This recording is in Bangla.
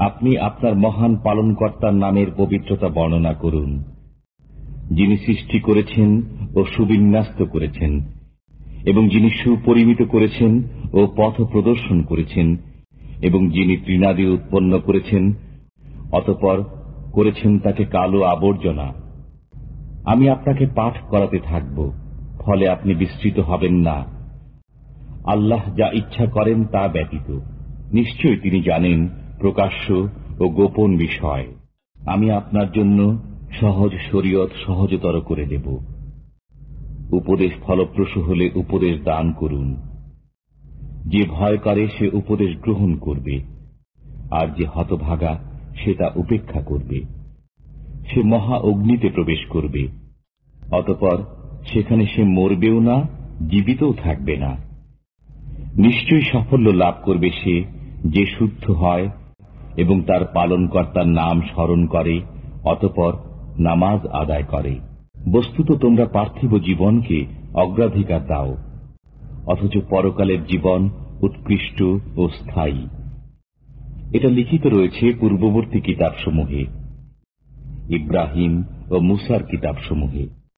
আপনি আপনার মহান পালনকর্তার নামের পবিত্রতা বর্ণনা করুন। যিনি সৃষ্টি করেছেন ও সুবিন্যাস্ত করেছেন, এবং যিনি সুপরিমিত করেছেন ও পথ প্রদর্শন করেছেন, এবং যিনি তৃণাদি উৎপন্ন করেছেন, অতপর করেছেন তাকে কালো আবর্জনা। আমি আপনাকে পাঠ করাতে থাকব, ফলে আপনি বিস্তৃত হবেন না। আল্লাহ যা ইচ্ছা করেন তা ব্যতীত। নিশ্চয় তিনি জানেন প্রকাশ্য ও গোপন বিষয়। আমি আপনার জন্য সহজ শরীয়ত সহজতর করে দেব। উপদেশ ফলপ্রসূ হলে উপদেশ দান করুন। যে ভয় করে, সে উপদেশ গ্রহণ করবে। আর যে হতভাগা, সে তা উপেক্ষা করবে। সে মহা অগ্নিতে প্রবেশ করবে। অতপর সেখানে সে মরবেও না, জীবিতও থাকবে না। নিশ্চয়ই সাফল্য লাভ করবে সে যে শুদ্ধ হয় এবং তার পালনকর্তার নাম স্মরণ করে, অতপর নামাজ আদায় করে। বস্তুত তোমরা পার্থিব জীবনকে অগ্রাধিকার দাও, অথচ পরকালের জীবন উৎকৃষ্ট ও স্থায়ী। এটা লিখিত রয়েছে পূর্ববর্তী কিতাবসমূহে, ইব্রাহিম ও মুসার কিতাবসমূহে।